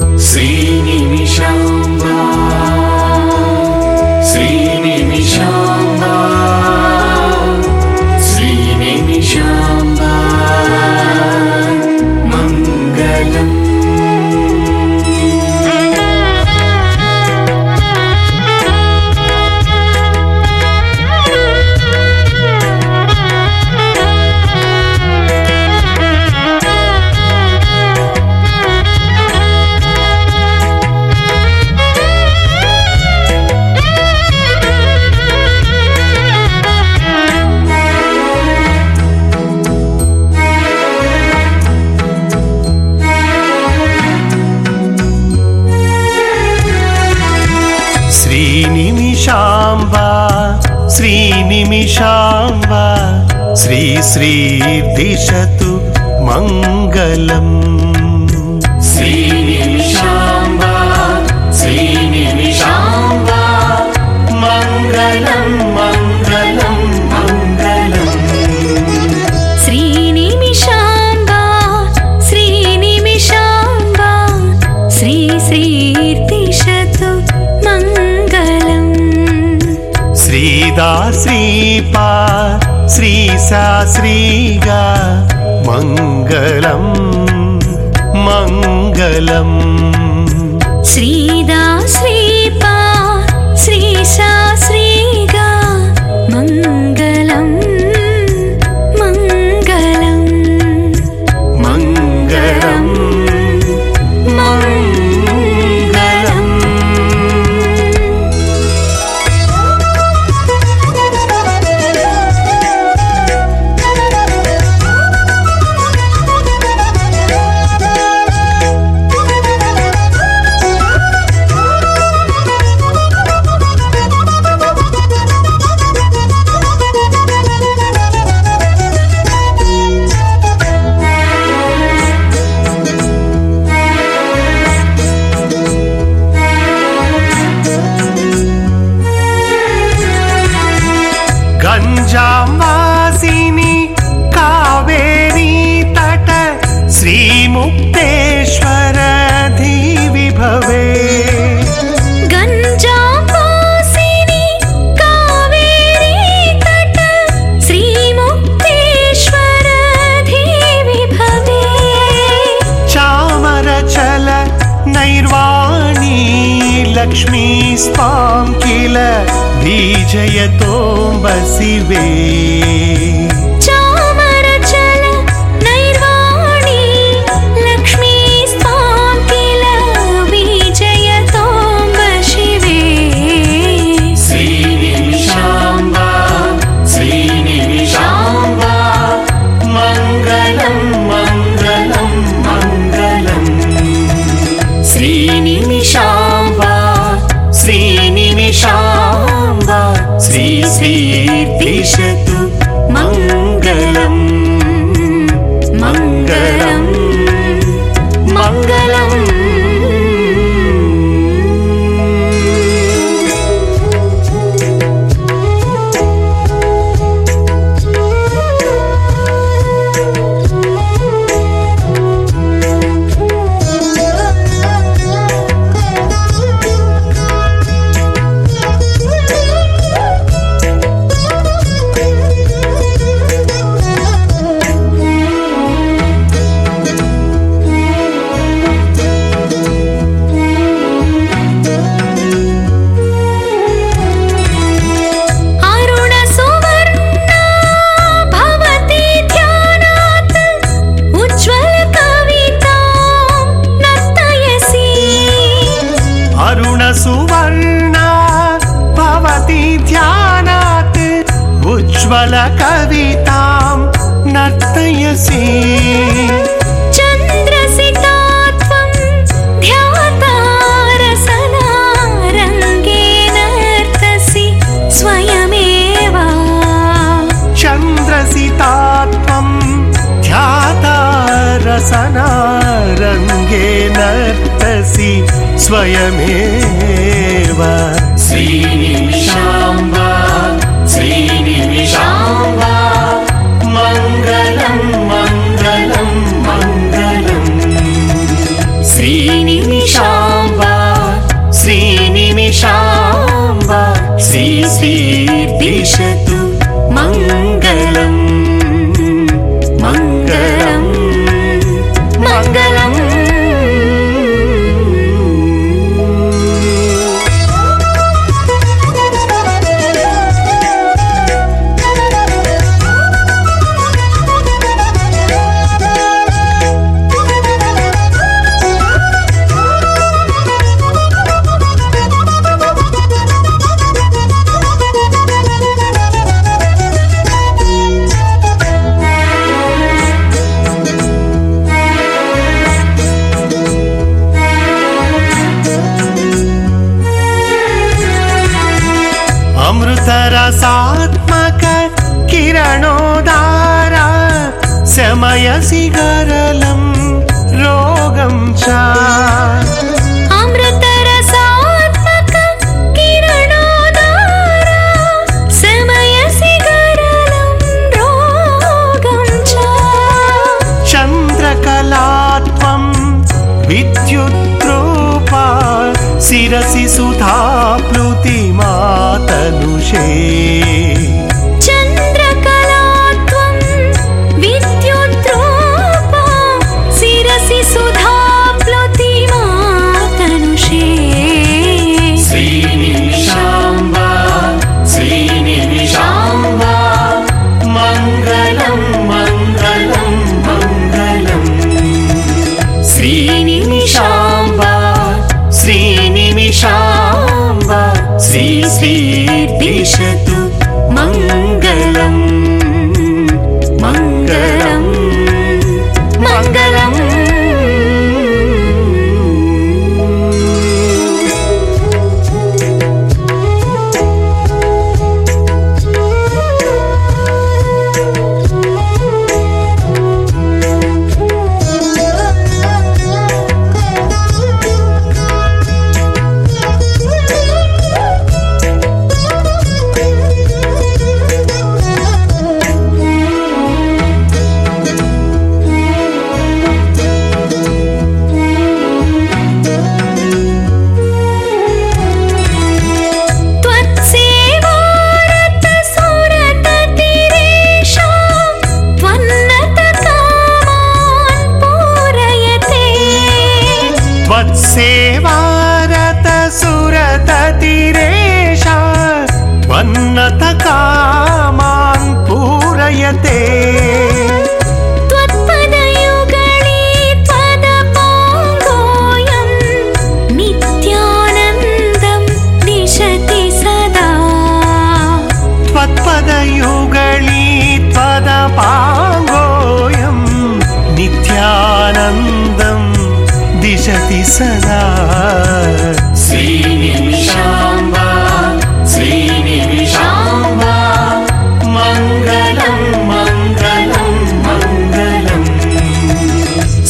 श्रीनिमिषाम्बा श्रीनिमिषाम्बा श्रीनिमिषाम्बा श्रीनिमिषाम्बा श्री श्रीर्दिशतु मङ्गलम्। श्रीनिमिषाम्बा श्रीनिमिषाम्बा मङ्गलं मङ्गलम् श्रीपा श्रीसा श्रीगा मङ्गलम् मङ्गलम् श्रीदा श्रीपा लक्ष्मी स्वां किल बीजयतोम्ब शिवे श्रीर्दिशतु उज्ज्वलकवितां नर्तयसि। चन्द्रसिता त्वं ध्याता रसनारङ्गे नर्तसि स्वयमेव। चन्द्रसिता त्वं ध्याता रसनारङ्गे नर्तसि स्वयमेव। श्रीनिमिषाम्बा श्रीनिमिषाम्ब। मङ्गलं मङ्गलं मङ्गलम्। श्रीनिमिशाम्ब श्रीनिमिशाम्ब श्री श्री दिश यसि गरलं रोगं च। अमृतरसा समयसि रोगं चन्द्रकलात्वं विद्युत्ॄपा शिरसि सुधाप्लुतिमातनुषे। Shit. सदा। श्रीनिमिशाम्बा श्रीनिमिशाम्बा मङ्गलं मङ्गलं मङ्गलम्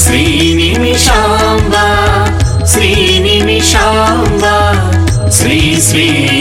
श्रीनिमिशाम्बा श्रीनिमिशाम्बा श्री श्री।